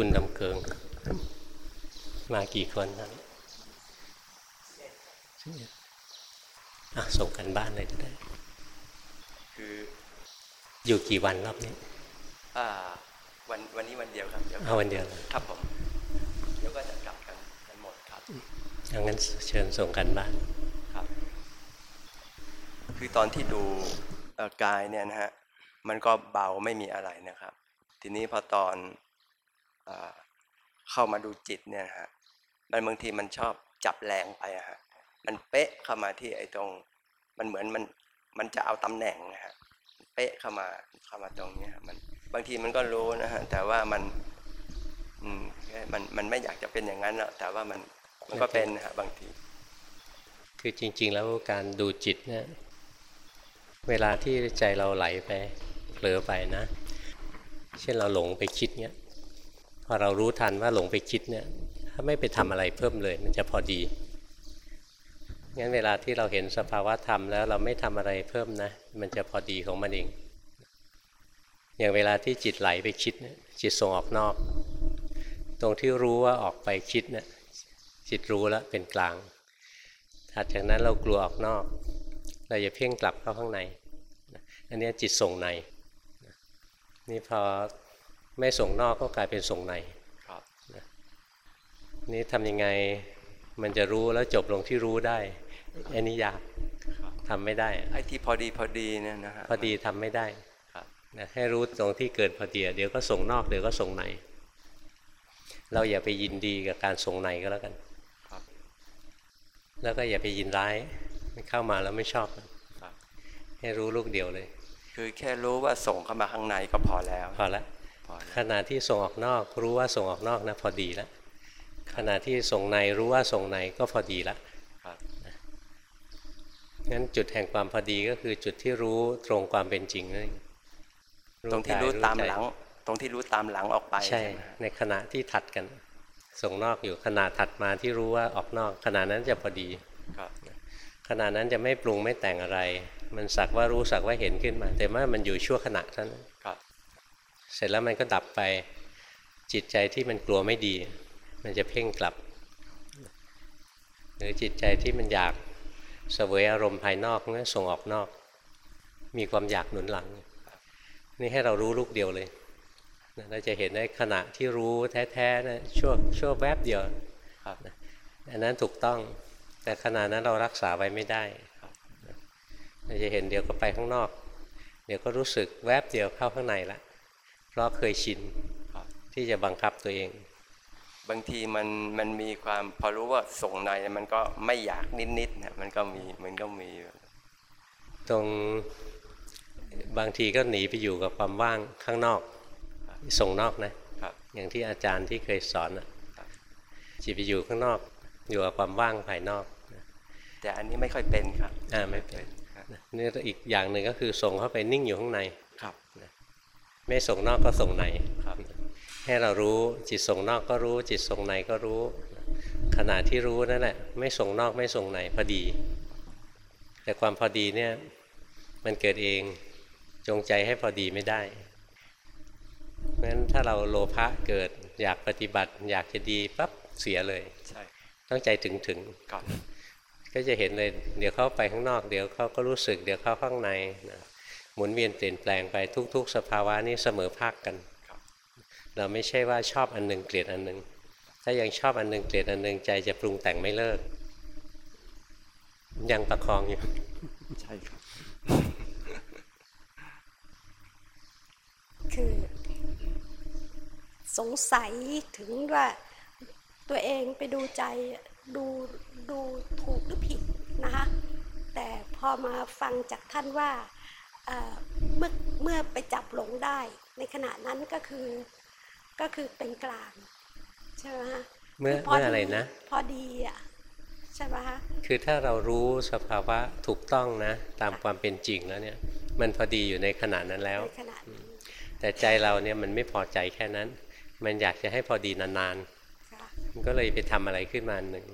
คุณดำเกิง มากี่คนครับอะส่งกันบ้านเลยก็ได้ คืออยู่กี่วันรอบนี้ อ่า วันวันนี้วันเดียวครับเดี๋ยวเอาวันเดียวเลยครับผมเดี๋ยวก็จะกลับกันกันหมดครับดังนั้นเชิญส่งกันบ้านครับ คือตอนที่ดูเอ่อกายเนี่ยนะฮะมันก็เบาไม่มีอะไรนะครับ ทีนี้พอตอนอา เข้ามาดูจิตเนี่ยฮะมันบางทีมันชอบจับแรงไปฮะมันเป๊ะเข้ามาที่ไอ้ตรง มันเหมือนมันมันจะเอาตำแหน่งนะฮะเป๊ะเข้ามาเข้ามาตรงเนี้ยมันบางทีมันก็รู้นะฮะแต่ว่ามันอืมมันมันไม่อยากจะเป็นอย่างนั้นหรอกแต่ว่ามันมันก็เป็นนะฮะบางที คือจริง ๆ แล้วการดูจิตเนี่ยเวลาที่ใจเราไหลไปเผลอไปนะ เช่นเราหลงไปคิดเนี่ย พอเรารู้ทันว่าหลงไปคิดเนี่ย ถ้าไม่ไปทำอะไรเพิ่มเลย มันจะพอดีงั้นเวลาที่เราเห็นสภาวะธรรมแล้วเราไม่ทำอะไรเพิ่มนะ มันจะพอดีของมันเอง อย่างเวลาที่จิตไหลไปคิดจิตส่งออกนอก ตรงที่รู้ว่าออกไปคิดเนี่ยจิตรู้แล้วเป็นกลาง ถัดจากนั้นเรากลัวออกนอก เราอย่าเพ่งกลับเข้าข้างใน อันนี้จิตส่งใน นี่พอ ไม่ส่งนอกก็กลายเป็นส่งในครับนี่ทำยังไงมันจะรู้แล้วจบลงที่รู้ได้อันนี้ยากครับทำไม่ได้ไอ้ที่พอดีพอดีเนี่ยนะฮะพอดีทำไม่ได้ครับนะให้รู้ตรงที่เกิดพอดีเดี๋ยวก็ส่งนอกเดี๋ยวก็ส่งในเราอย่าไปยินดีกับการส่งในก็แล้วกันครับแล้วก็อย่าไปยินร้ายเข้ามาแล้วไม่ชอบครับให้รู้ลูกเดียวเลย คือแค่รู้ว่าส่งเข้ามาข้างในก็พอแล้วพอละพอแล้ว ขณะที่ส่งออกนอก รู้ว่าส่งออกนอกนะพอดีแล้วขณะที่ส่งในรู้ว่าส่งในก็พอดีละครับงั้นจุดแห่งความพอดีก็คือจุดที่รู้ตรงความเป็นจริงนั่นเองตรงที่กยรู้ตามใจหลัง ตรงที่รู้ตามหลังออกไปใช่ใช่ไหมฮะในขณะที่ถัดกัน ส่งนอกอยู่ขณะถัดมาที่รู้ว่าออกนอก ขณะนั้นจะพอดีครับขณะนั้นจะไม่ปรุงไม่แต่งอะไร มันสักว่ารู้สักว่าเห็นขึ้นมา แต่ว่ามันอยู่ชั่วขณะเท่านั้นครับ เสร็จแล้วมันก็ดับไปจิตใจที่มันกลัวไม่ดี มันจะเพ่งกลับ หรือจิตใจที่มันอยากเสวยอารมณ์ภายนอกมันส่งออกนอก มีความอยากหนุนหลัง นี่ให้เรารู้ลูกเดียวเลยเราจะเห็นได้ขณะที่รู้แท้ๆนะชั่วชั่วแวบเดียวอันนั้นถูกต้อง แต่ขณะนั้นเรารักษาไว้ไม่ได้เราจะเห็นเดี๋ยวก็ไปข้างนอก เดี๋ยวก็รู้สึกแวบเดียวเข้าข้างในละ ราะเคยชินครับที่จะบังคับตัวเอง บางทีมันมันมีความพอรู้ว่าส่งในมันก็ไม่อยากนิดๆนะมันก็มีมันก็มี ตรงบางทีก็หนีไปอยู่กับความว่างข้างนอกส่งนอกนะครับอย่างที่อาจารย์ที่เคยสอนอะครับจิตไปอยู่ข้างนอก อยู่กับความว่างภายนอก แต่อันนี้ไม่ค่อยเป็นครับอ่าไม่เป็นครับนี่อีกอย่างหนึ่งก็คือส่งเข้าไปนิ่งอยู่ข้างในครับ ไม่ส่งนอกก็ส่งในครับให้เรารู้จิตส่งนอกก็รู้ จิตส่งในก็รู้ ขณะที่รู้นั่นแหละไม่ส่งนอกไม่ส่งในพอดี แต่ความพอดีเนี่ยมันเกิดเองจงใจให้พอดีไม่ได้เพราะฉะนั้นถ้าเราโลภะเกิดอยากปฏิบัติ อยากจะดีปั๊บเสียเลยใช่ต้องใจถึงถึงครับก็จะเห็นเลย เดี๋ยวเขาไปข้างนอก เดี๋ยวเขาก็รู้สึก เดี๋ยวเขาข้างในนะ หมุนเวียนเปลี่ยนแปลงไปทุก ๆ สภาวะนี้เสมอภาคกันครับเราไม่ใช่ว่าชอบอันหนึ่งเกลียดอันหนึ่งถ้ายังชอบอันหนึ่งเกลียดอันหนึ่งใจจะปรุงแต่งไม่เลิก ยังประคองอยู่ใช่ครับ คือสงสัยถึงว่าตัวเองไปดูใจดูดูถูกหรือผิดนะคะแต่พอมาฟังจากท่านว่า เอ่อเมื่อเมื่อไปจับหลงได้ ในขณะนั้นก็คือก็คือเป็นกลางใช่ไหมฮะเมื่อคืพเมื่ออะไรนะ พอดีอะใช่ไหมฮะคือถ้าเรารู้สภาวะถูกต้องนะ ตามความเป็นจริงแล้วเนี่ย มันพอดีอยู่ในขณะนั้นแล้วในขณะนี้แต่ใจเราเนี่ยมันไม่พอใจแค่นั้น มันอยากจะให้พอดีนานค่ะๆมันก็เลยไปทำอะไรขึ้นมาหนึ่ง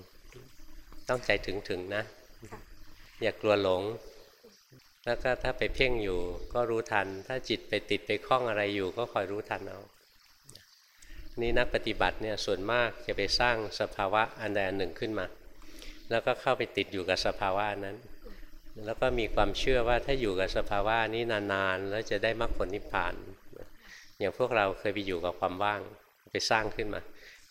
ต้องใจถึงถึงๆนะค่ะอย่ากลัวหลง แล้วก็ถ้าไปเพ่งอยู่ก็รู้ทัน ถ้าจิตไปติดไปคล้องอะไรอยู่ ก็คอยรู้ทันเอานี่นักปฏิบัติเนี่ยส่วนมากจะไปสร้างสภาวะอันใดอันหนึ่งขึ้นมา แล้วก็เข้าไปติดอยู่กับสภาวะนั้น แล้วก็มีความเชื่อว่าถ้าอยู่กับสภาวะนี้นานๆ แล้วจะได้มรรคผลนิพพาน อย่างพวกเราเคยไปอยู่กับความว่างไปสร้างขึ้นมา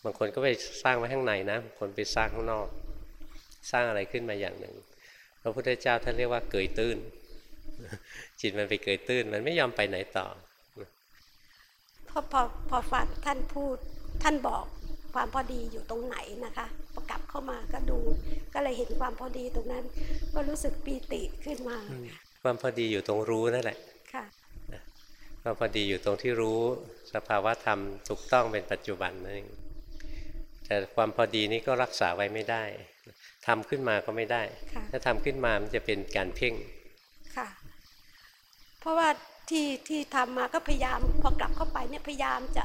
บางคนก็ไปสร้างไว้ข้างในนะบางคนไปสร้างข้างนอก สร้างอะไรขึ้นมาอย่างหนึ่งพระพุทธเจ้าท่านเรียกว่าเกยตื้น จิตมันไปเกยตื้น มันไม่ยอมไปไหนต่อพอพอพอฟังท่านพูดท่านบอกความพอดีอยู่ตรงไหนนะคะพอกลับเข้ามาก็ดู ก็เลยเห็นความพอดีตรงนั้น ก็รู้สึกปีติขึ้นมา ความพอดีอยู่ตรงรู้นั่นแหละค่ะความพอดีอยู่ตรงที่รู้สภาวะธรรมถูกต้องเป็นปัจจุบันนั่นเองแต่ความพอดีนี้ก็รักษาไว้ไม่ได้ทำขึ้นมาก็ไม่ได้ค่ะถ้าทำขึ้นมามันจะเป็นการเพ่งค่ะ เพราะว่าที่ที่ทำมาก็พยายามพอกลับเข้าไปเนี่ยพยายามจะ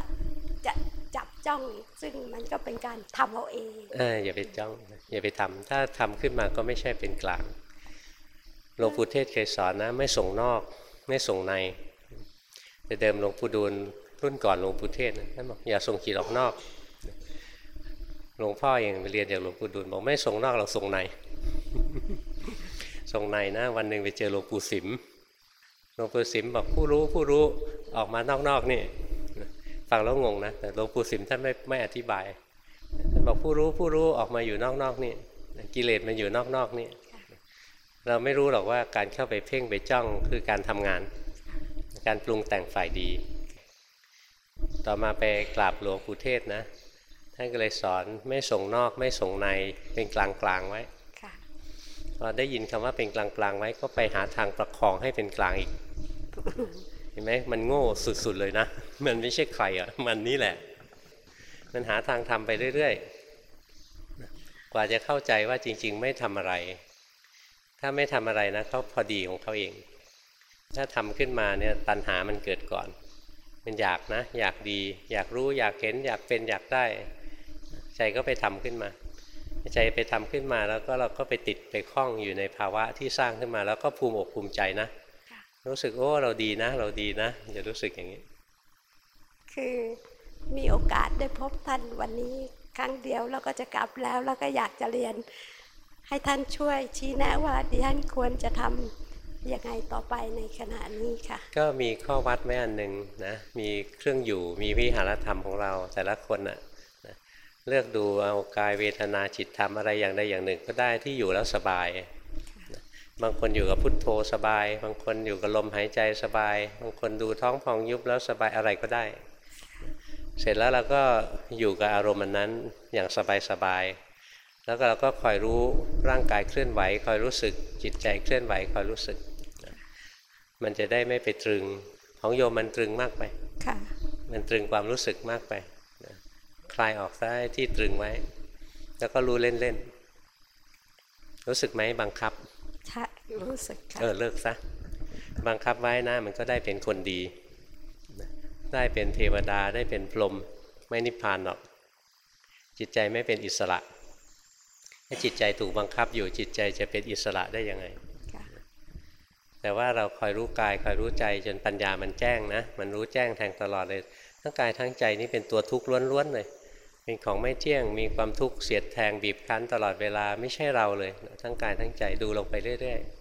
จะจับจ้องซึ่งมันก็เป็นการทำเอาเองเอออย่าไปจ้องอย่าไปทำถ้าทำขึ้นมาก็ไม่ใช่เป็นกลางหลวงปู่เทศเคยสอนนะไม่ส่งนอก ไม่ส่งในแต่เดิมหลวงปู่ดูลรุ่นก่อนหลวงปู่เทศนะท่านบอกอย่าส่งจิตออกนอกหลวงพ่อเองไปเรียนจากหลวงปู่ดูลบอกไม่ส่งนอกเราส่งใน ส่งในนะ วันหนึ่งไปเจอหลวงปู่สิม หลวงปู่สิมบอกผู้รู้ผู้รู้ออกมานอกๆนี่ฟังแล้วงงนะแต่หลวงปู่สิมท่านไม่ไม่อธิบายท่านบอกผู้รู้ผู้รู้ออกมาอยู่นอกๆนี่กิเลสมันอยู่นอกๆนี่เราไม่รู้หรอกว่าการเข้าไปเพ่งไปจ้องคือการทำงาน การปรุงแต่งฝ่ายดี ต่อมาไปกราบหลวงปู่เทศนะท่านก็เลยสอนไม่ส่งนอกไม่ส่งในเป็นกลางๆไว้ค่ะพอได้ยินคำว่าเป็นกลางๆไว้ก็ไปหาทางประคองให้เป็นกลางอีก เห็นไหมมันโง่สุดๆเลยนะ มันไม่ใช่ใครอะ มันนี่แหละ มันหาทางทำไปเรื่อยๆ กว่าจะเข้าใจว่าจริง ๆ ไม่ทำอะไร ถ้าไม่ทำอะไรนะเขาพอดีของเขาเอง ถ้าทำขึ้นมาเนี่ยตัณหามันเกิดก่อน มันอยากนะ อยากดี อยากรู้อยากเห็น อยากเป็นอยากได้ ใจก็ไปทำขึ้นมาใจไปทำขึ้นมาแล้วก็เราก็ไปติดไปคล้องอยู่ในภาวะที่สร้างขึ้นมา แล้วก็ภูมิอกภูมิใจนะ รู้สึกโอ้เราดีนะ เราดีนะอย่ารู้สึกอย่างนี้ คือมีโอกาสได้พบท่านวันนี้ครั้งเดียวแล้วก็จะกลับแล้วแล้วก็อยากจะเรียน ให้ท่านช่วยชี้แนะว่าดิฉันควรจะทำยังไงต่อไปในขณะนี้ค่ะ ก็มีข้อวัดไว้อันหนึ่งนะมีเครื่องอยู่มีวิหารธรรมของเราแต่ละคนน่ะนะเลือกดูเอากายเวทนาจิตธรรมอะไรอย่างใดอย่างหนึ่ง ก็ได้ที่อยู่แล้วสบายนะ บางคนอยู่กับพุทโธสบาย บางคนอยู่กับลมหายใจสบาย บางคนดูท้องพองยุบแล้วสบายอะไรก็ได้ เสร็จแล้วเราก็อยู่กับอารมณ์อันนั้นอย่างสบายๆแล้วก็เราก็คอยรู้ร่างกายเคลื่อนไหว คอยรู้สึกจิตใจเคลื่อนไหวคอยรู้สึกนะมันจะได้ไม่ไปตรึงของโยมมันตรึงมากไปค่ะมันตรึงความรู้สึกมากไปนะคลายออกได้ที่ตรึงไว้ แล้วก็รู้เล่นๆรู้สึกไหมบังคับใช่ รู้สึกค่ะเออเลิกซะบังคับไว้นะมันก็ได้เป็นคนดีนะได้เป็นเทวดาได้เป็นพรหมไม่นิพพานหรอก จิตใจไม่เป็นอิสระ ถ้าจิตใจถูกบังคับอยู่จิตใจจะเป็นอิสระได้ยังไงค่ะแต่ว่าเราคอยรู้กายคอยรู้ใจจนปัญญามันแจ้งนะ มันรู้แจ้งแทงตลอดเลย ทั้งกายทั้งใจนี่เป็นตัวทุกข์ล้วนๆเลยเป็นของไม่เที่ยงมีความทุกข์เสียดแทงบีบคั้นตลอดเวลาไม่ใช่เราเลย ทั้งกายทั้งใจดูลงไปเรื่อยๆ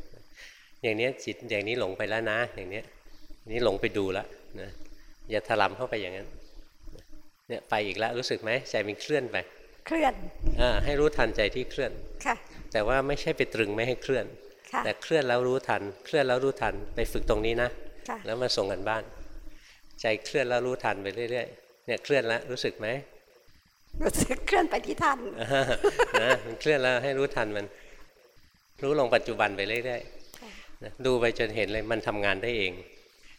อย่างเนี้ยจิตอย่างนี้หลงไปแล้วนะ อย่างเนี้ยอันนี้หลงไปดูแล้วนะอย่าถลำเข้าไปอย่างนั้นเนี่ยไปอีกแล้วรู้สึกไหมใจมันเคลื่อนไป เคลื่อนอ่าให้รู้ทันใจที่เคลื่อนค่ะ แต่ว่าไม่ใช่ไปตรึงไม่ให้เคลื่อนค่ะแต่เคลื่อนแล้วรู้ทัน เคลื่อนแล้วรู้ทันไปฝึกตรงนี้นะค่ะแล้วมาส่งกันบ้าน ใจเคลื่อนแล้วรู้ทันไปเรื่อยๆเนี่ยเคลื่อนแล้วรู้สึกไหมรู้สึกเคลื่อนไปที่ท่านอ่านะมันเคลื่อนแล้วให้รู้ทันมัน รู้ลงปัจจุบันไปเรื่อยค่ะๆนะ ดูไปจนเห็นเลยมันทำงานได้เอง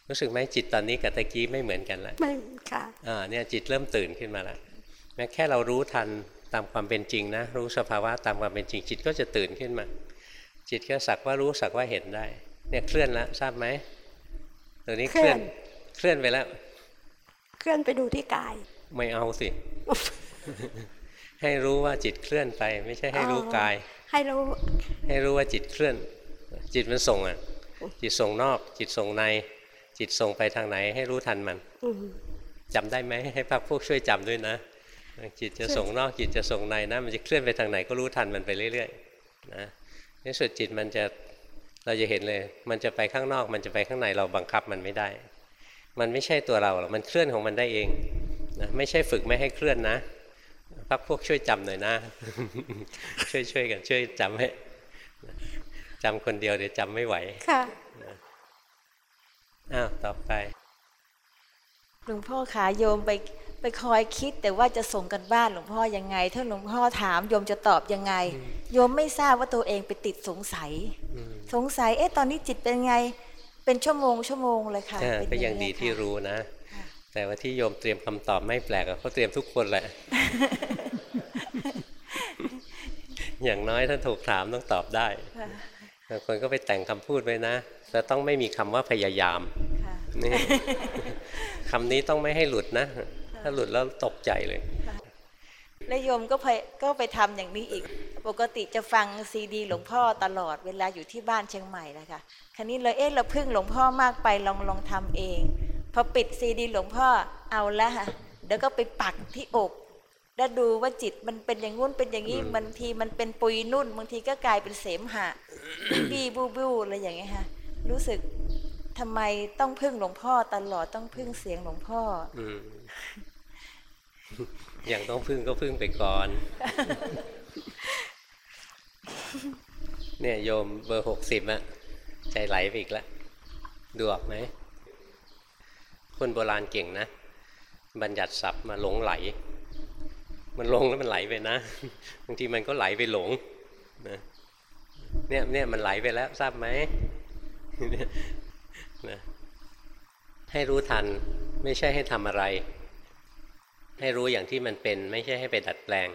รู้สึกไหมจิตตอนนี้กับตะกี้ไม่เหมือนกันแล้วไม่ค่ะอ่าเนี่ยจิตเริ่มตื่นขึ้นมาแล้วแม้แค่เรารู้ทันตามความเป็นจริงนะ รู้สภาวะตามความเป็นจริง จิตก็จะตื่นขึ้นมา จิตก็สักว่ารู้สักว่าเห็นได้ เนี่ยเคลื่อนแล้วทราบไหมตัวนี้เคลื่อนเคลื่อนไปแล้ว เคลื่อนไปดูที่กาย ไม่เอาสิให้รู้ว่าจิตเคลื่อนไป ไม่ใช่ให้รู้อ๋อกาย ให้รู้ ให้รู้ว่าจิตเคลื่อน จิตมันส่งอะ จิตส่งนอก จิตส่งใน จิตส่งไปทางไหนให้รู้ทันมันอืมจำได้ไหมให้พักพวกช่วยจำด้วยนะ จิตจะส่งนอกจิตจะส่งในนะมันจะเคลื่อนไปทางไหนก็รู้ทันมันไปเรื่อยๆนะในสุดจิตมันจะเราจะเห็นเลย มันจะไปข้างนอก มันจะไปข้างในเราบังคับมันไม่ได้ มันไม่ใช่ตัวเราหรอกมันเคลื่อนของมันได้เองนะไม่ใช่ฝึกไม่ให้เคลื่อนนะพักพวกช่วยจำหน่อยนะ ช่วยช่วยกันช่วยจำให้ จำคนเดียวเดี๋ยวจำไม่ไหว ค่ะอ้าวต่อไป หลวงพ่อขาโยมไปไปคอยคิดแต่ว่าจะส่งกันบ้านหลวงพ่อยังไง ถ้าหลวงพ่อถามโยมจะตอบยังไง โยมไม่ทราบว่าตัวเองไปติดสงสัยอืมสงสัย เอ๊ะตอนนี้จิตเป็นไง เป็นชั่วโมงชั่วโมงเลยค่ะอ่าเป็นก็อายังเดีที่ค่ะรู้นะค่ะแต่ว่าที่โยมเตรียมคำตอบไม่แปลกอะเขาเตรียมทุกคนแหละ อย่างน้อยถ้าถูกถามต้องตอบได้ค่ะ บางคนก็ไปแต่งคำพูดไว้นะแต่ต้องไม่มีคำว่าพยายามค่ะนี่คำนี้ต้องไม่ให้หลุดนะ ถ้าหลุดแล้วตกใจเลยแล้วโยมก็ไปก็ไปทำอย่างนี้อีก ปกติจะฟังซีดี หลวงพ่อตลอดเวลาอยู่ที่บ้านเชียงใหม่นะคะคราวนี้เลยเอ๊ะเราพึ่งหลวงพ่อมากไปลองลองทำเองพอปิดซีดี หลวงพ่อเอาละค่ะเดี๋ยวก็ไปปักที่อก แล้วดูว่าจิตมันเป็นอย่างงู้นเป็นอย่างนี้บางทีมันเป็นปุยนุ่นบางทีก็กลายเป็นเสมหะบี้บูบูอะไรอย่างเงี้ยค่ะรู้สึกทำไมต้องพึ่งหลวงพ่อตลอดต้องพึ่งเสียงหลวงพ่ออืมอย่างต้องพึ่งก็พึ่งไปก่อน เนี่ยโยมเบอร์หกสิบอะใจไหลไปอีกแล้วดูออกไหมคนโบราณเก่งนะ บัญญัติศัพท์มาหลงไหล มันลงแล้วมันไหลไปนะบางทีมันก็ไหลไปหลงนะเนี่ยเนี่ยมันไหลไปแล้วทราบไหมนะให้รู้ทันไม่ใช่ให้ทำอะไร ให้รู้อย่างที่มันเป็น ไม่ใช่ให้ไปดัดแปลง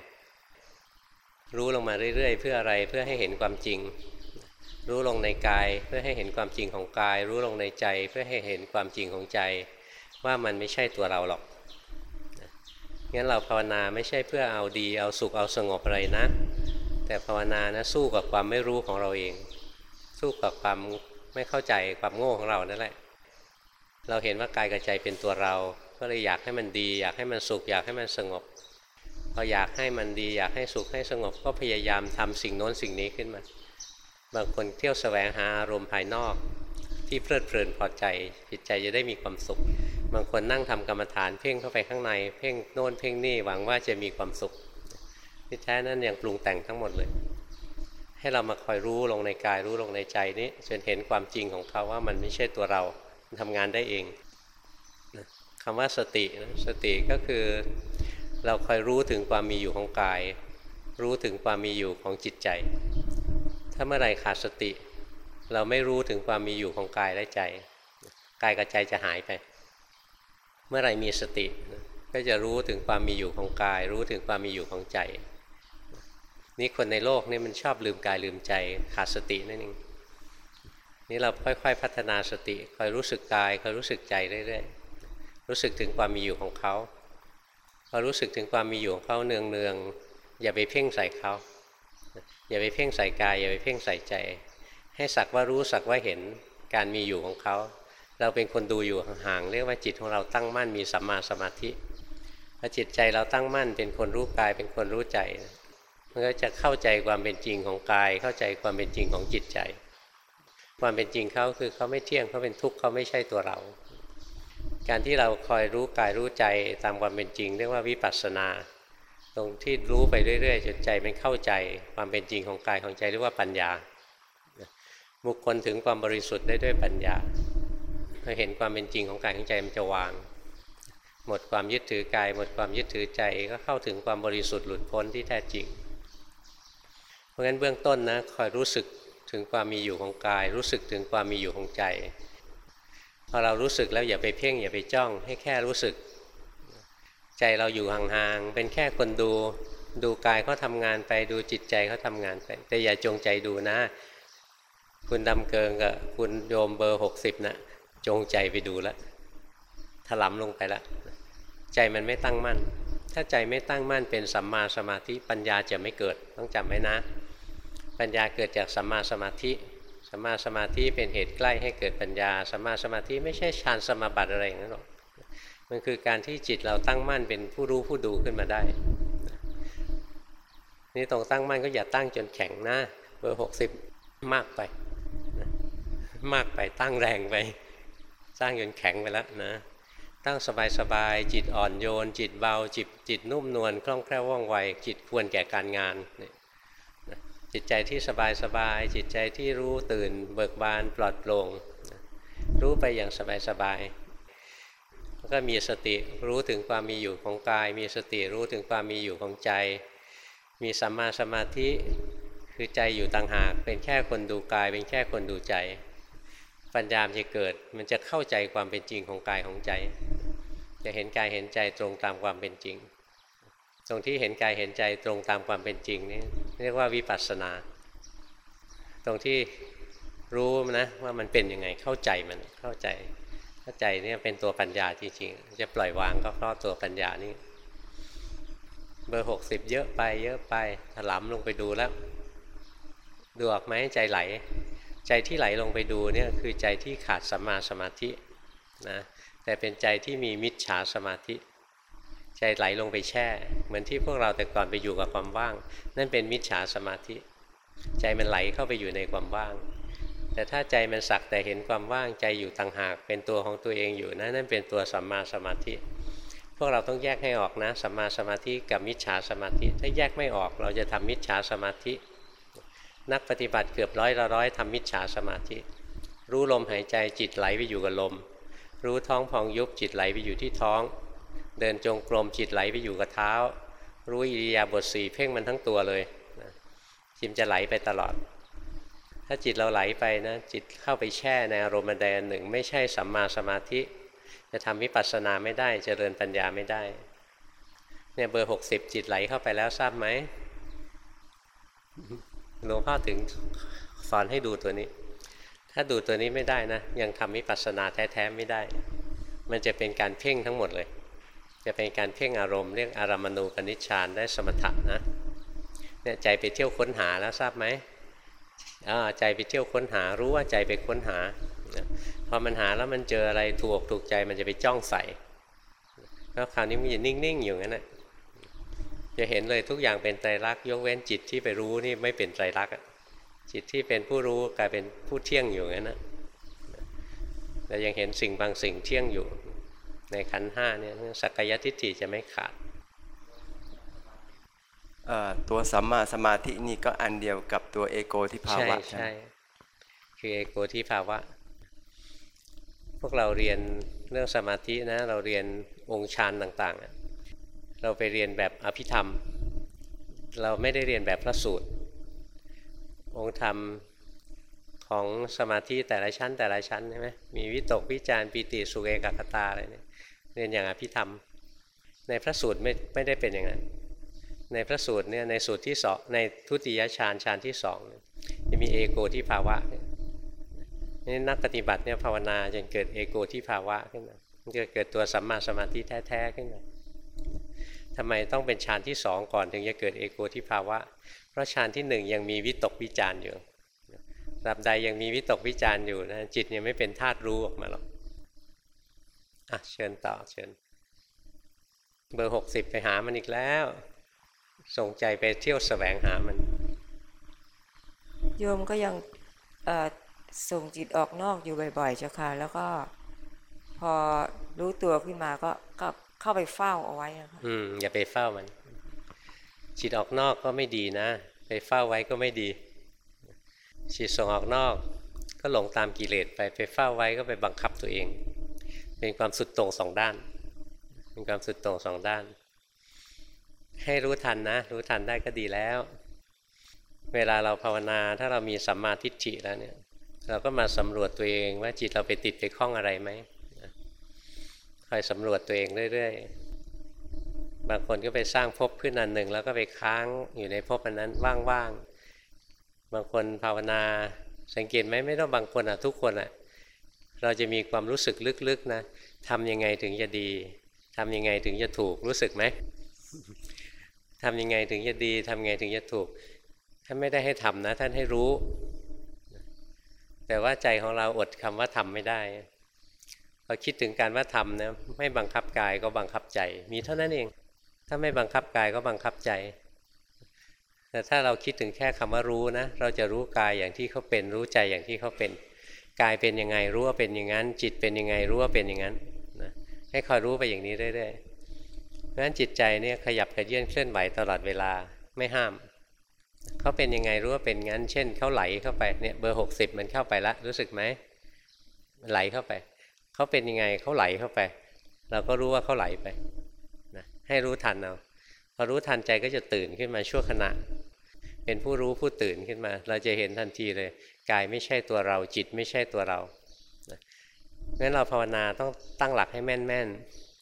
รู้ลงมาเรื่อยๆ เพื่ออะไรเพื่อให้เห็นความจริง รู้ลงในกายเพื่อให้เห็นความจริงของกาย รู้ลงในใจเพื่อให้เห็นความจริงของใจ ว่ามันไม่ใช่ตัวเราหรอก งั้นเราภาวนาไม่ใช่เพื่อเอาดี เอาสุขเอาสงบอะไรนะ แต่ภาวนานะสู้กับความไม่รู้ของเราเอง สู้กับความไม่เข้าใจความโง่ของเรานั่นแหละ เราเห็นว่ากายกับใจเป็นตัวเรา ก็เลยอยากให้มันดี อยากให้มันสุขอยากให้มันสงบพออยากให้มันดีอยากให้สุขให้สงบก็พยายามทำสิ่งโน้นสิ่งนี้ขึ้นมา บางคนเที่ยวแสวงหาอารมณ์ภายนอก ที่เพลิดเพลินพอใจจิตใจจะได้มีความสุข บางคนนั่งทำกรรมฐานเพ่งเข้าไปข้างใน เพ่งโน่นเพ่งนี่หวังว่าจะมีความสุขที่แท้นั้นยังปรุงแต่งทั้งหมดเลย ให้เรามาคอยรู้ลงในกายรู้ลงในใจนี้จนเห็นความจริงของเขาว่ามันไม่ใช่ตัวเรามันทำงานได้เองคำว่าสตินะสติก็คือเราคอยรู้ถึงความมีอยู่ของกาย รู้ถึงความมีอยู่ของจิตใจ ถ้าเมื่อไรขาดสติ เราไม่รู้ถึงความมีอยู่ของกายและใจ กายกับใจจะหายไป เมื่อไหร่มีสติ ก็จะรู้ถึงความมีอยู่ของกาย รู้ถึงความมีอยู่ของใจ นี่คนในโลกนี่มันชอบลืมกายลืมใจขาดสตินั่นเองนี่เราค่อยๆพัฒนาสติคอยรู้สึกกายคอยรู้สึกใจเรื่อยๆรู้สึกถึงความมีอยู่ของเขาพอรู้สึกถึงความมีอยู่ของเขาเนืองๆอย่าไปเพ่งใส่เขาอย่าไปเพ่งใส่กาย อย่าไปเพ่งใส่ใจ ให้สักว่ารู้สักว่าเห็นการมีอยู่ของเขา เราเป็นคนดูอยู่ห่างๆเรียกว่าจิตของเราตั้งมั่นมีสัมมาสมาธิพอจิตใจเราตั้งมั่นเป็นคนรู้กายเป็นคนรู้ใจมันก็จะเข้าใจความเป็นจริงของกาย เข้าใจความเป็นจริงของจิตใจ ความเป็นจริงเขาคือเขาไม่เที่ยงเขาเป็นทุกข์เขาไม่ใช่ตัวเรา การที่เราคอยรู้กายรู้ใจตามความเป็นจริง เรียกว่าวิปัสสนา ตรงที่รู้ไปเรื่อยๆจนใจมันเข้าใจความเป็นจริงของกายของใจเรียกว่าปัญญาบุคคลถึงความบริสุทธิ์ได้ด้วยปัญญา พอเห็นความเป็นจริงของกายของใจมันจะวาง หมดความยึดถือกาย หมดความยึดถือใจก็เข้าถึงความบริสุทธิ์หลุดพ้นที่แท้จริง เพราะงั้นเบื้องต้นนะคอยรู้สึกถึงความมีอยู่ของกาย รู้สึกถึงความมีอยู่ของใจพอเรารู้สึกแล้วอย่าไปเพ่งอย่าไปจ้อง ให้แค่รู้สึก ใจเราอยู่ห่างๆเป็นแค่คนดูดูกายเขาทำงานไปดูจิตใจเขาทำงานไป แต่อย่าจงใจดูนะ คุณดำเกิงกับคุณโยมเบอร์หกสิบนะ จงใจไปดูแล้วถลำลงไปแล้วใจมันไม่ตั้งมั่น ถ้าใจไม่ตั้งมั่นเป็นสัมมาสมาธิปัญญาจะไม่เกิดต้องจำไว้นะ ปัญญาเกิดจากสัมมาสมาธิสัมมาสมาธิเป็นเหตุใกล้ให้เกิดปัญญาสัมมาสมาธิไม่ใช่ฌานสมาบัติอะไรอย่างนั้นหรอกมันคือการที่จิตเราตั้งมั่นเป็นผู้รู้ผู้ดูขึ้นมาได้ นี่ตรงตั้งมั่นก็อย่าตั้งจนแข็งน้าเบอร์หกสิบมากไป มากไปตั้งแรงไป สร้างจนแข็งไปแล้วนะตั้งสบายๆจิตอ่อนโยน จิตเบา จิตจิตนุ่มนวลคล่องแคล่วว่องไว จิตควรแก่การงานจิตใจที่สบายๆจิตใจที่รู้ตื่น เบิกบานปลอดโปร่งรู้ไปอย่างสบายๆแล้วก็มีสติรู้ถึงความมีอยู่ของกาย มีสติรู้ถึงความมีอยู่ของใจ มีสัมมาสมาธิคือใจอยู่ต่างหาก เป็นแค่คนดูกาย เป็นแค่คนดูใจ ปัญญามจะเกิด มันจะเข้าใจความเป็นจริงของกายของใจ จะเห็นกายเห็นใจตรงตามความเป็นจริง ตรงที่เห็นกายเห็นใจตรงตามความเป็นจริงนี่เรียกว่าวิปัสสนา ตรงที่รู้นะว่ามันเป็นยังไงเข้าใจมันเข้าใจเข้าใจเนี่ยเป็นตัวปัญญาจริงๆจะปล่อยวางก็เพราะตัวปัญญานี่เบอร์หกสิบเยอะไปเยอะไปถลำลงไปดูแล้ว ดูออกไหมใจไหล ใจที่ไหลลงไปดูเนี่ยคือใจที่ขาดสัมมาสมาธินะแต่เป็นใจที่มีมิจฉาสมาธิ ใจไหลลงไปแช่ เหมือนที่พวกเราแต่ก่อนไปอยู่กับความว่าง นั่นเป็นมิจฉาสมาธิ ใจมันไหลเข้าไปอยู่ในความว่าง แต่ถ้าใจมันสักแต่เห็นความว่างใจอยู่ต่างหาก เป็นตัวของตัวเองอยู่นะนั่นเป็นตัวสัมมาสมาธิ พวกเราต้องแยกให้ออกนะสัมมาสมาธิกับมิจฉาสมาธิ ถ้าแยกไม่ออกเราจะทำมิจฉาสมาธิ นักปฏิบัติเกือบร้อยละร้อยทำมิจฉาสมาธิ รู้ลมหายใจจิตไหลไปอยู่กับลม รู้ท้องพองยุบจิตไหลไปอยู่ที่ท้อง เดินจงกรมจิตไหลไปอยู่กับเท้า รู้อิริยาบถสี่เพ่งมันทั้งตัวเลยนะจิมจะไหลไปตลอด ถ้าจิตเราไหลไปนะจิตเข้าไปแช่ในอารมณ์ใดอันหนึ่ง ไม่ใช่สัมมาสมาธิ จะทำวิปัสสนาไม่ได้จเจริญปัญญาไม่ได้เนี่ยเบอร์หกสิบจิตไหลเข้าไปแล้วทราบไหม หลวงพ่อถึงสอนให้ดูตัวนี้ ถ้าดูตัวนี้ไม่ได้นะ ยังทำวิปัสสนาแท้ๆไม่ได้ มันจะเป็นการเพ่งทั้งหมดเลย จะเป็นการเพ่งอารมณ์เรียกอารามณูปนิชฌานได้สมถะนะเนี่ยใจไปเที่ยวค้นหาแล้วทราบไหมใจไปเที่ยวค้นหารู้ว่าใจไปค้นหาพอมันหาแล้วมันเจออะไรถูกถูกใจมันจะไปจ้องใส่แล้วคราวนี้มันจะนิ่งๆอยู่งั้นแหละ จะเห็นเลยทุกอย่างเป็นไตรลักษณ์ยกเว้นจิตที่ไปรู้นี่ไม่เป็นไตรลักษณ์จิตที่เป็นผู้รู้กลายเป็นผู้เที่ยงอยู่งั้นนะแต่ยังเห็นสิ่งบางสิ่งเที่ยงอยู่ ในขันห้าเนี่ยสักกายทิฏฐิจะไม่ขาดตัวสัมมาสมาธินี่ก็อันเดียวกับตัวเอโกที่ภาวะ ใช่ใช่คือเอโกที่ภาวะ พวกเราเรียนเรื่องสมาธินะ เราเรียนองค์ฌานต่าง ๆ เราไปเรียนแบบอภิธรรม เราไม่ได้เรียนแบบพระสูตร องค์ธรรมของสมาธิแต่ละชั้นแต่ละชั้นใช่ไหมมีวิตกวิจารปิติสุเอกคตาอะไรเนี่ยเรียนอย่างอภิธรรม ในพระสูตรไม่ไม่ได้เป็นอย่างนั้น ในพระสูตรเนี่ยในสูตรที่สองในทุติยฌานฌานที่สองจะมีเอโกที่ภาวะนี่นักปฏิบัติเนี่ยภาวนาจนเกิดเอโกที่ภาวะขึ้นมาจะเกิดตัวสัมมาสมาธิแท้ๆขึ้นมา ทำไมต้องเป็นฌานที่สองก่อนถึงจะเกิดเอโกที่ภาวะ เพราะฌานที่หนึ่งยังมีวิตกวิจารอยู่ตราบใดยังมีวิตกวิจารอยู่นะจิตยังไม่เป็นธาตุรู้ออกมาหรอกอะเชิญต่อเชิญ เบอร์หกสิบไปหามันอีกแล้ว ส่งใจไปเที่ยวแสวงหามัน โยมก็ยังส่งจิตออกนอกอยู่บ่อยๆเจ้าค่ะแล้วก็ พอรู้ตัวขึ้นมาก็ก็ เข้าไปเฝ้าเอาไว้นะคะอืมอย่าไปเฝ้ามัน จิตออกนอกก็ไม่ดีนะ ไปเฝ้าไว้ก็ไม่ดี จิตส่งออกนอก ก็หลงตามกิเลสไปไปเฝ้าไว้ก็ไปบังคับตัวเอง เป็นความสุดตรงสองด้าน เป็นความสุดตรงสองด้าน ให้รู้ทันนะ รู้ทันได้ก็ดีแล้ว เวลาเราภาวนาถ้าเรามีสัมมาทิฏฐิแล้วเนี่ยเราก็มาสำรวจตัวเองว่าจิตเราไปติดไปคล้องอะไรไหม อยสำรวจตัวเองเรื่อยๆ บางคนก็ไปสร้างภพขึ้นอันหนึ่ง แล้วก็ไปค้างอยู่ในภพอันนั้นว่างๆ บางคนภาวนาสังเกตไหมไม่ต้องบางคนอะทุกคนอะเราจะมีความรู้สึกลึกๆนะทำยังไงถึงจะดีทำยังไงถึงจะถูกรู้สึกไหมทำยังไงถึงจะดีทำยังไงถึงจะถูกท่านไม่ได้ให้ทำนะ ท่านให้รู้ แต่ว่าใจของเราอดคำว่าทำไม่ได้ พอคิดถึงการว่าทำนะไม่บังคับกายก็บังคับใจ มีเท่านั้นเอง ถ้าไม่บังคับกายก็บังคับใจ แต่ถ้าเราคิดถึงแค่คำว่ารู้นะ เราจะรู้กายอย่างที่เขาเป็นรู้ใจอย่างที่เขาเป็นกายเป็นยังไงรู้ว่าเป็นอย่างนั้น จิตเป็นยังไงรู้ว่าเป็นอย่างนั้นนะให้คอยรู้ไปอย่างนี้เรื่อยๆเพราะฉะนั้นจิตใจเนี่ยขยับกระเยื่อนเคลื่อนไหวตลอดเวลาไม่ห้ามเขาเป็นยังไงรู้ว่าเป็นงั้น เช่นเขาไหลเข้าไปเนี่ยเบอร์หกสิบมันเข้าไปละรู้สึกไหมไหลเข้าไป เขาเป็นยังไงเขาไหลเข้าไป เราก็รู้ว่าเขาไหลไปนะให้รู้ทันเอาพอรู้ทันใจก็จะตื่นขึ้นมาชั่วขณะ เป็นผู้รู้ผู้ตื่นขึ้นมา เราจะเห็นทันทีเลยกายไม่ใช่ตัวเราจิตไม่ใช่ตัวเรางั้นเราภาวนาต้องตั้งหลักให้แม่น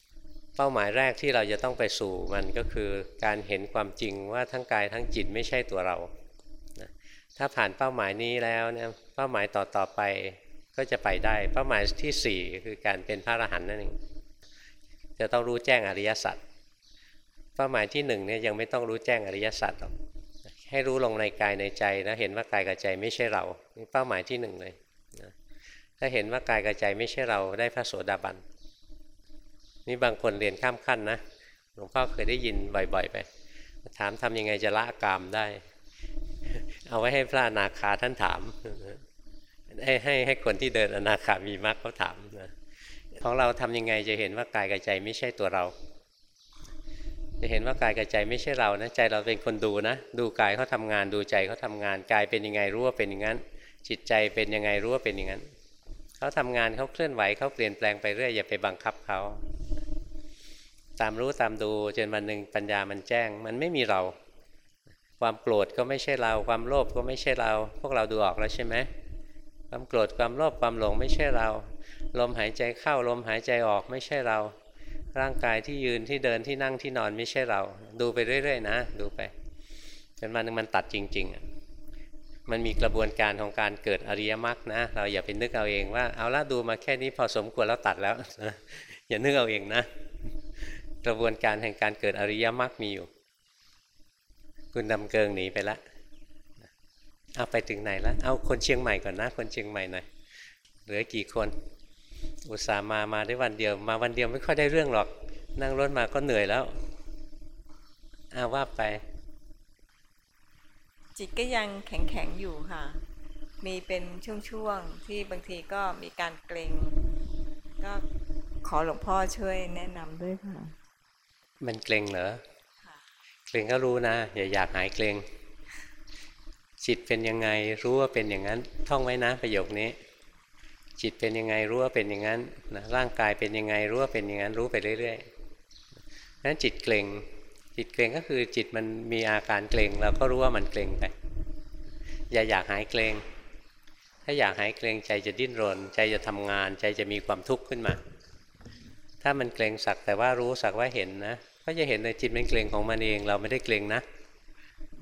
ๆ เป้าหมายแรกที่เราจะต้องไปสู่มันก็คือการเห็นความจริงว่าทั้งกายทั้งจิตไม่ใช่ตัวเรา ถ้าผ่านเป้าหมายนี้แล้วเนี่ยเป้าหมายต่อๆไป ก็จะไปได้เป้าหมายที่ 4 คือการเป็นพระอรหันต์นั่นเองจะต้องรู้แจ้งอริยสัจเป้าหมายที่1เนี่ยยังไม่ต้องรู้แจ้งอริยสัจหรอกให้รู้ลงในกายในใจแล้วเห็นว่ากายกับใจไม่ใช่เรานี่เป้าหมายที่หนึ่งเลยนะถ้าเห็นว่ากายกับใจไม่ใช่เราได้พระโสดาบันนี่บางคนเรียนข้ามขั้นนะหลวงพ่อเคยได้ยินบ่อย ๆ ไป ถามทำยังไงจะละกามได้ เอาไว้ให้พระนาคาท่านถาม ให้ให้ให้คนที่เดินอนาคามีมรรคเขาถามนะของเราทำยังไงจะเห็นว่ากายกับใจไม่ใช่ตัวเรา จะเห็นว่ากายกับใจไม่ใช่เรานะใจเราเป็นคนดูนะ ดูกายเขาทางานดูใจเขาทางานกายเป็นยังไงรู้ว่าเป็นอย่างนั้น จิตใจเป็นยังไงรู้ว่าเป็นอย่างนั้นเขาทำงานเขาเคลื่อนไหวเขาเปลี่ยนแปลงไปเรื่อยอย่าไปบังคับเขาตามรู้ตามดูจนวันหนึ่งปัญญามันแจ้ง มันไม่มีเรา ความโกรธก็ไม่ใช่เรา ความโลภก็ไม่ใช่เรา พวกเราดูออกแล้วใช่ไหม ความโกรธความโลภความหลงไม่ใช่เรา ลมหายใจเข้าลมหายใจออกไม่ใช่เรา ร่างกายที่ยืนที่เดินที่นั่งที่นอนไม่ใช่เรา ดูไปเรื่อย ๆ นะ ดูไปจนวันนึงมันตัดจริง ๆ มันมีกระบวนการของการเกิดอริยมรรคนะ เราอย่าไปนึกเอาเองว่าเอาละดูมาแค่นี้พอสมควรแล้วตัดแล้วอย่านึกเอาเองนะ กระบวนการแห่งการเกิดอริยมรรคมีอยู่ คุณดำเกิงหนีไปและ เอาไปถึงไหนแล้ว เอาคนเชียงใหม่ก่อนนะ คนเชียงใหม่หน่อยเหลือกี่คน อุตส่าห์มา มาได้วันเดียว มาวันเดียวไม่ค่อยได้เรื่องหรอก นั่งรถมาก็เหนื่อยแล้วอาว่าไป จิตก็ยังแข็งแข็งอยู่ค่ะ มีเป็นช่วงๆที่บางทีก็มีการเกรงก็ขอหลวงพ่อช่วยแนะนำด้วยค่ะ มันเกรงเหรอเกรงก็รู้นะ อย่าอยากหายเกรง จิตเป็นยังไงรู้ว่าเป็นอย่างนั้น ท่องไว้นะประโยคนี้ จิตเป็นยังไงรู้ว่าเป็นอย่างนั้นนะร่างกายเป็นยังไงรู้ว่าเป็นอย่างนั้นรู้ไปเรื่อยๆนั้นจิตเกร็งจิตเกร็งก็คือจิตมันมีอาการเกร็งเราก็รู้ว่ามันเกร็งไปอย่าอยากหายเกร็งถ้าอยากหายเกร็งใจจะดิ้นรน ใจจะทำงาน ใจจะมีความทุกข์ขึ้นมา ถ้ามันเกร็งสักแต่ว่ารู้สักว่าเห็นนะก็จะเห็นในจิตมันเกร็งของมันเอง เราไม่ได้เกร็งนะ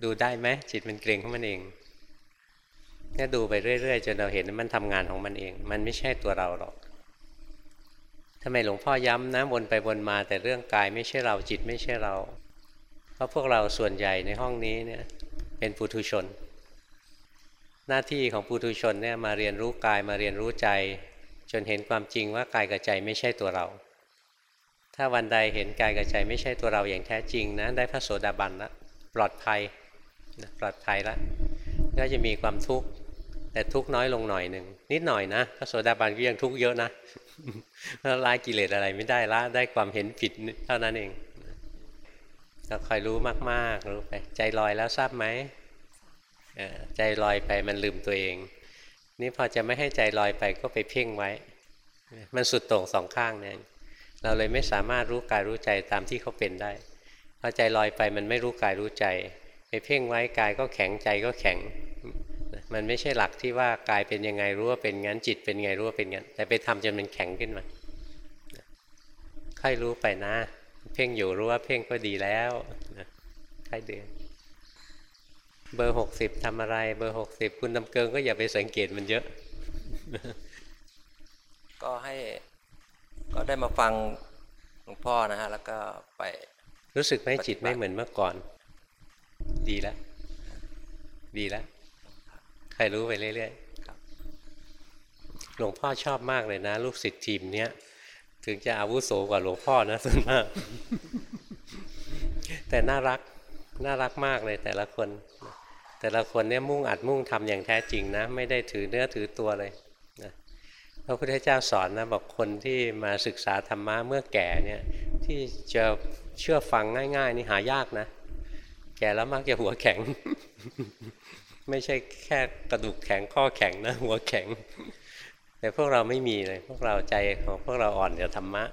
ดูได้ไหมจิตมันเกรงของมันเองค่ยดูไปเรื่อยๆจนเราเห็นมันทำงานของมันเอง มันไม่ใช่ตัวเราหรอกทำไมหลวงพ่อย้ำนะวนไปวนมา แต่เรื่องกายไม่ใช่เราจิตไม่ใช่เรา เพราะพวกเราส่วนใหญ่ในห้องนี้เนี่ยเป็นปุถุชน หน้าที่ของปุถุชนเนี่ยมาเรียนรู้กายมาเรียนรู้ใจ จนเห็นความจริงว่ากายกับใจไม่ใช่ตัวเรา ถ้าวันใดเห็นกายกับใจไม่ใช่ตัวเราอย่างแท้จริงนะได้พระโสดาบันละปลอดภัย ปลอดภัยแล้วก็จะมีความทุกข์แต่ทุกข์น้อยลงหน่อยหนึ่งนิดหน่อยนะพระโสดาบันก็ยังทุกข์เยอะนะละกิเลสอะไรไม่ได้ละได้ความเห็นผิดเท่านั้นเองเราคอยรู้มากๆรู้ไปใจลอยแล้วทราบไหมใจลอยไปมันลืมตัวเอง นี่พอจะไม่ให้ใจลอยไปก็ไปเพ่งไว้ มันสุดโต่งสองข้างเนี่ยเราเลยไม่สามารถรู้กายรู้ใจตามที่เขาเป็นได้พอใจลอยไปมันไม่รู้กายรู้ใจ ไปเพ่งไว้กายก็แข็งใจก็แข็ง มันไม่ใช่หลักที่ว่ากายเป็นยังไงรู้ว่าเป็นงั้นจิตเป็นไงรู้ว่าเป็นงั้น แต่ไปทำจนมันแข็งขึ้นมาค่อยรู้ไปนะ เพ่งอยู่รู้ว่าเพ่งก็ดีแล้วค่อยเดือนเบอร์หกสิบทำอะไร เบอร์หกสิบคุณดำเกิงก็อย่าไปสังเกตมันเยอะ ก็ให้ก็ได้มาฟังหลวงพ่อนะฮะ แล้วก็ไป รู้สึกไหมจิตไม่เหมือนเมื่อก่อน ดีแล้ว ดีแล้ว ใครรู้ไปเรื่อยๆหลวงพ่อชอบมากเลยนะ ลูกศิษย์ทีมเนี้ย ถึงจะอาวุโสกว่าหลวงพ่อนะส่วนมาก แต่น่ารัก น่ารักมากเลยแต่ละคน แต่ละคนเนี่ยมุ่งอัดมุ่งทำอย่างแท้จริงนะ ไม่ได้ถือเนื้อถือตัวเลยนะพระพุทธเจ้าสอนนะบอกคนที่มาศึกษาธรรมะเมื่อแก่เนี่ย ที่จะเชื่อฟังง่าย ๆ นี่หายากนะ แก่แล้วมักจะหัวแข็ง ไม่ใช่แค่กระดูกแข็งข้อแข็งนะ หัวแข็ง แต่พวกเราไม่มีเลย พวกเราใจของพวกเราอ่อนกับธรรมะ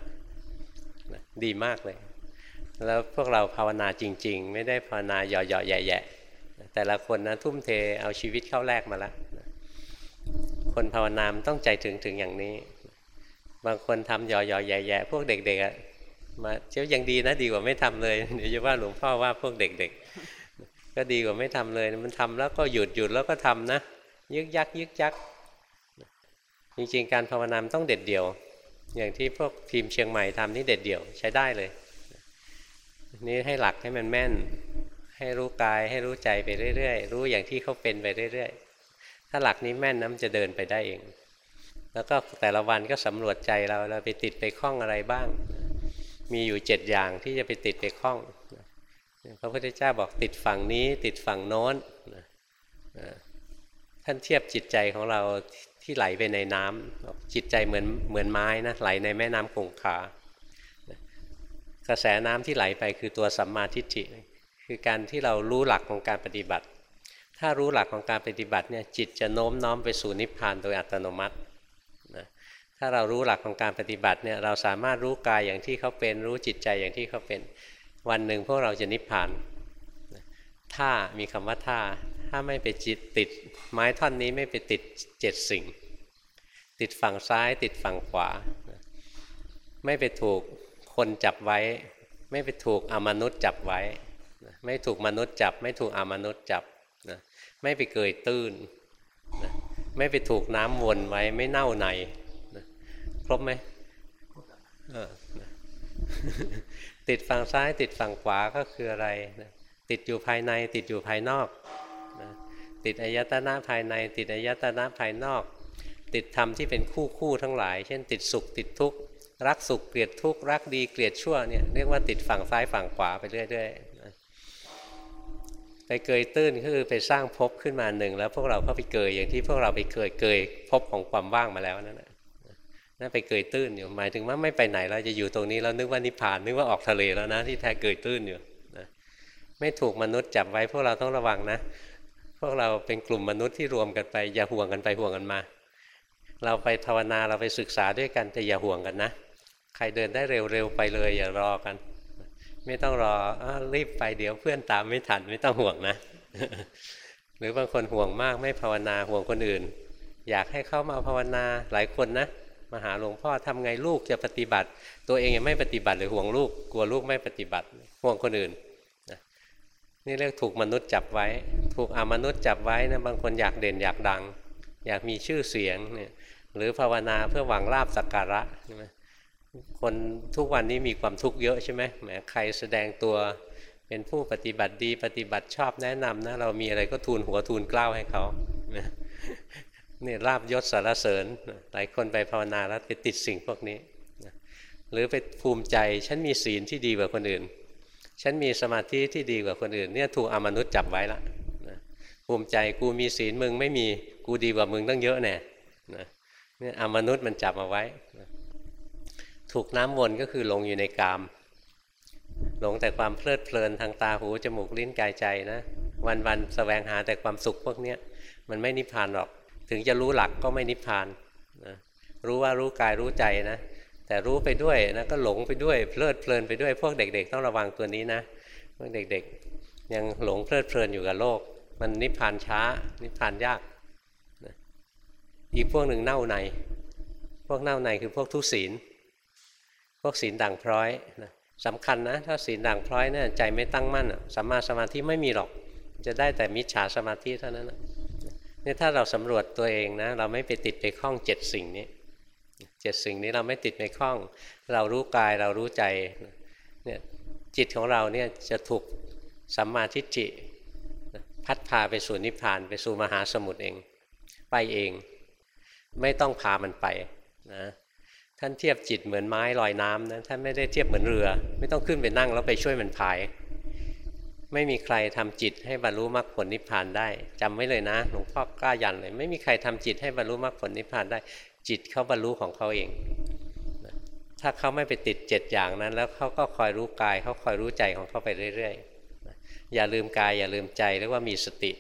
ดีมากเลย แล้วพวกเราภาวนาจริง ๆ ไม่ได้ภาวนาหย่อๆแย่ๆแต่ละคนนะทุ่มเทเอาชีวิตเข้าแลกมาล้วคนภาวนามต้องใจถึงถึงอย่างนี้ บางคนทำหย่อๆแย่ๆพวกเด็กๆ มาเจ้ายังดีนะดีกว่าไม่ทำเลย เดี๋ยวจะว่าหลวงพ่อว่าพวกเด็กๆ ก็ดีกว่าไม่ทำเลย มันทำแล้วก็หยุดหยุดแล้วก็ทำนะ ยึกยักยึกยัก จริงๆ การภาวนาต้องเด็ดเดี่ยว อย่างที่พวกทีมเชียงใหม่ทำนี่เด็ดเดี่ยวใช้ได้เลย นี่ให้หลักให้มันแม่น ให้รู้กายให้รู้ใจไปเรื่อยๆ รู้อย่างที่เขาเป็นไปเรื่อยๆ ถ้าหลักนี้แม่นนะมันจะเดินไปได้เอง แล้วก็แต่ละวันก็สำรวจใจเราเราไปติดไปคล้องอะไรบ้าง มีอยู่เจ็ดอย่างที่จะไปติดไปคล้องพระพุทธเจ้าบอกติดฝั่งนี้ติดฝั่งโน้นท่านเทียบจิตใจของเราที่ไหลไปในน้ำจิตใจเหมือนเหมือนไม้นะไหลในแม่น้ำคงคากระแสน้ำที่ไหลไปคือตัวสัมมาทิฏฐิคือการที่เรารู้หลักของการปฏิบัติ ถ้ารู้หลักของการปฏิบัติเนี่ยจิตจะโน้มน้อมไปสู่นิพพานโดยอัตโนมัติ ถ้าเรารู้หลักของการปฏิบัติเนี่ยเราสามารถรู้กายอย่างที่เขาเป็นรู้จิตใจอย่างที่เขาเป็น วันหนึ่งพวกเราจะนิพพานถ้ามีคำว่าถ้าถ้าไม่ไปจิตติด ไม้ท่อนนี้ไม่ไปติดเจ็ดสิ่ง ติดฝั่งซ้าย ติดฝั่งขวา ไม่ไปถูกคนจับไว้ ไม่ไปถูกอมนุษย์จับไว้ ไม่ถูกมนุษย์จับ ไม่ถูกอมนุษย์จับไม่ไปเกยตื้น ไม่ไปถูกน้ำวนไว้ไม่เน่าในน ครบไหมติดฝั่งซ้าย ติดฝั่งขวาก็คืออะไรนะติดอยู่ภายใน ติดอยู่ภายนอกนะติดอายตนะภายใน ติดอายตนะภายนอก ติดธรรมที่เป็นคู่คู่ทั้งหลาย เช่น ติดสุขติดทุกข์รักสุขเกลียดทุกข์รักดีเกลียดชั่วเนี่ยเรียกว่าติดฝั่งซ้ายฝั่งขวาไปเรื่อยๆนะไปเกยตื้นคือไปสร้างภพขึ้นมาหนึ่งแล้วพวกเราก็ไปเกยอย่างที่พวกเราไปเกยเกยภพของความว่างมาแล้วนั่นแหละ นั่นไปเกยตื้นอยู่ หมายถึงว่าไม่ไปไหนเราจะอยู่ตรงนี้แล้วนึกว่านิพพานนึกว่าออกทะเลแล้วนะที่แท้เกยตื้นอยู่นะไม่ถูกมนุษย์จับไว้พวกเราต้องระวังนะ พวกเราเป็นกลุ่มมนุษย์ที่รวมกันไป อย่าห่วงกันไปห่วงกันมา เราไปภาวนาเราไปศึกษาด้วยกันแต่อย่าห่วงกันนะ ใครเดินได้เร็วๆไปเลย อย่ารอกัน ไม่ต้องรออรีบไปเดี๋ยวเพื่อนตามไม่ทันไม่ต้องห่วงนะ หรือบางคนห่วงมากไม่ภาวนาห่วงคนอื่น อยากให้เข้ามาภาวนาหลายคนนะ มาหาหลวงพ่อทำไงลูกจะปฏิบัติ ตัวเองยังไม่ปฏิบัติเลยห่วงลูกกลัวลูกไม่ปฏิบัติห่วงคนอื่นนะนี่เรียกถูกมนุษย์จับไว้ ถูกอมนุษย์จับไว้นะบางคนอยากเด่นอยากดัง อยากมีชื่อเสียงเนี่ยหรือภาวนาเพื่อหวังลาบสักการะใช่ไหมคนทุกวันนี้มีความทุกข์เยอะใช่ไหมแหมใครแสดงตัวเป็นผู้ปฏิบัติดีปฏิบัติชอบแนะนำนะเรามีอะไรก็ทูลหัวทูลกล้าวให้เขา นี่ลาบยศสารเสริญหลายคนไปภาวนาแล้วไปติดสิ่งพวกนี้หรือไปภูมิใจฉันมีศีลที่ดีกว่าคนอื่น ฉันมีสมาธิที่ดีกว่าคนอื่น เนี่ยถูกอมนุษย์จับไว้ละภูมิใจกูมีศีลมึงไม่มีกูดีกว่ามึงตั้งเยอะแน่เนี่ยอมนุษย์มันจับมาไว้ถูกน้ำวนก็คือหลงอยู่ในกาม หลงแต่ความเพลิดเพลินทางตาหูจมูกลิ้นกายใจนะ วันๆสแสวงหาแต่ความสุขพวกนี้มันไม่นิพพานหรอก ถึงจะรู้หลักก็ไม่นิพพานนะรู้ว่ารู้กายรู้ใจนะ แต่รู้ไปด้วยนะก็หลงไปด้วยเพลิดเพลินไปด้วยพวกเด็ก ๆ ต้องระวังตัวนี้นะพวกเด็กๆ ยังหลงเพลิดเพลินอยู่กับโลก มันนิพพานช้า นิพพานยากนะอีกพวกหนึ่งเน่าใน พวกเน่าในคือพวกทุศีล พวกศีลด่างพร้อยนะสำคัญนะถ้าศีลด่างพร้อยเนี่ยใจไม่ตั้งมั่นสัมมาสมาธิไม่มีหรอก จะได้แต่มิจฉาสมาธิเท่านั้นนะ นี่ถ้าเราสำรวจตัวเองนะ เราไม่ไปติดไปคล้องเจ็ดสิ่งนี้เจ็ดสิ่งนี้เราไม่ติดไปคล้อง เรารู้กายเรารู้ใจเนี่ยจิตของเราเนี่ยจะถูกสัมมาทิฏฐิพัดพาไปสู่นิพพาน ไปสู่มหาสมุทรเอง ไปเอง ไม่ต้องพามันไปนะท่านเทียบจิตเหมือนไม้ลอยน้ำนะท่านไม่ได้เทียบเหมือนเรือ ไม่ต้องขึ้นไปนั่งแล้วไปช่วยมันพาย ไม่มีใครทำจิตให้บรรลุมรรคผลนิพพานได้จำไว้เลยนะหลวงพ่อกล้ายันเลย ไม่มีใครทำจิตให้บรรลุมรรคผลนิพพานได้ จิตเขาบรรลุของเขาเอง ถ้าเขาไม่ไปติดเจ็ดอย่างนั้น แล้วเขาก็คอยรู้กายเขาคอยรู้ใจของเขาไปเรื่อยๆอย่าลืมกายอย่าลืมใจเรียกว่ามีสติ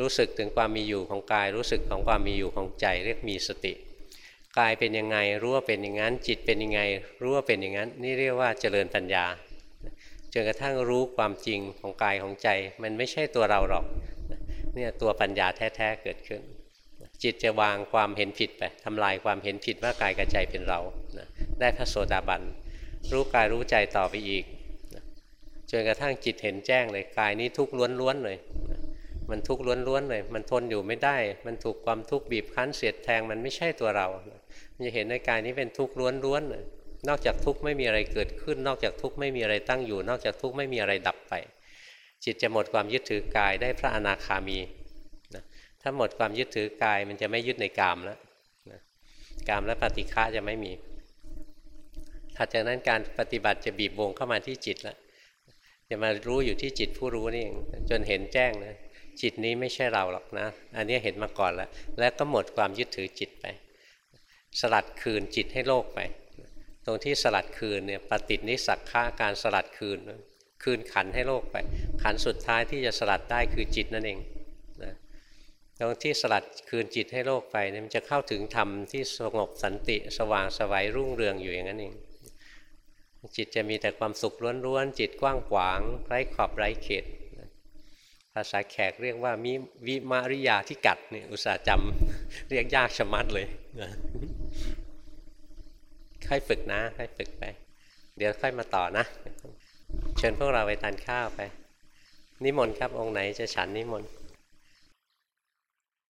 รู้สึกถึงความมีอยู่ของกาย รู้สึกของความมีอยู่ของใจ เรียกมีสติ กายเป็นยังไงรู้ว่าเป็นอย่างนั้น จิตเป็นยังไงรู้ว่าเป็นอย่างนั้น นี่เรียกว่าเจริญปัญญา จนกระทั่งรู้ความจริงของกายของใจ มันไม่ใช่ตัวเราหรอกเนี่ยตัวปัญญาแท้ๆเกิดขึ้น จิตจะวางความเห็นผิดไปทำลายความเห็นผิดว่ากายกับใจเป็นเราได้พระโสดาบันรู้กายรู้ใจต่อไปอีกจนกระทั่งจิตเห็นแจ้งเลยกายนี้ทุกข์ล้วนๆเลยมันทุกข์ล้วนๆเลย มันทนอยู่ไม่ได้ มันถูกความทุกข์บีบคั้นเสียดแทงมันไม่ใช่ตัวเรามันจะเห็นในกายนี้เป็นทุกข์ล้วนๆเลย นอกจากทุกข์ไม่มีอะไรเกิดขึ้น นอกจากทุกข์ไม่มีอะไรตั้งอยู่ นอกจากทุกข์ไม่มีอะไรดับไป จิตจะหมดความยึดถือกายได้พระอนาคามีนะถ้าหมดความยึดถือกายมันจะไม่ยึดในกามแล้วนะกามและปฏิฆะจะไม่มีถัดจากนั้นการปฏิบัติจะบีบวงเข้ามาที่จิตแล้วจะมารู้อยู่ที่จิตผู้รู้นี่เองจนเห็นแจ้งนะจิตนี้ไม่ใช่เราหรอกนะ อันนี้เห็นมาก่อนแล้ว แล้วก็หมดความยึดถือจิตไป สลัดคืนจิตให้โลกไป ตรงที่สลัดคืนเนี่ยปฏินิสักฆ่าการสลัดคืน คืนขันให้โลกไป ขันสุดท้ายที่จะสลัดได้คือจิตนั่นเองนะตรงที่สลัดคืนจิตให้โลกไปเนี่ยมันจะเข้าถึงธรรมที่สงบสันติสว่างสวัยรุ่งเรืองอยู่อย่างนั้นเองจิตจะมีแต่ความสุขล้วนๆจิตกว้างขวางไร้ขอบไร้เขตภาษาแขกเรียกว่ามิวิมาริยาที่กัดเนี่ยอุตส่าห์จำเรียกยากชะมัดเลย ค่อยฝึกนะค่อยฝึกไป เดี๋ยวค่อยมาต่อนะ เชิญพวกเราไปทานข้าวไป นิมนต์ครับองค์ไหนจะฉันนิมนต์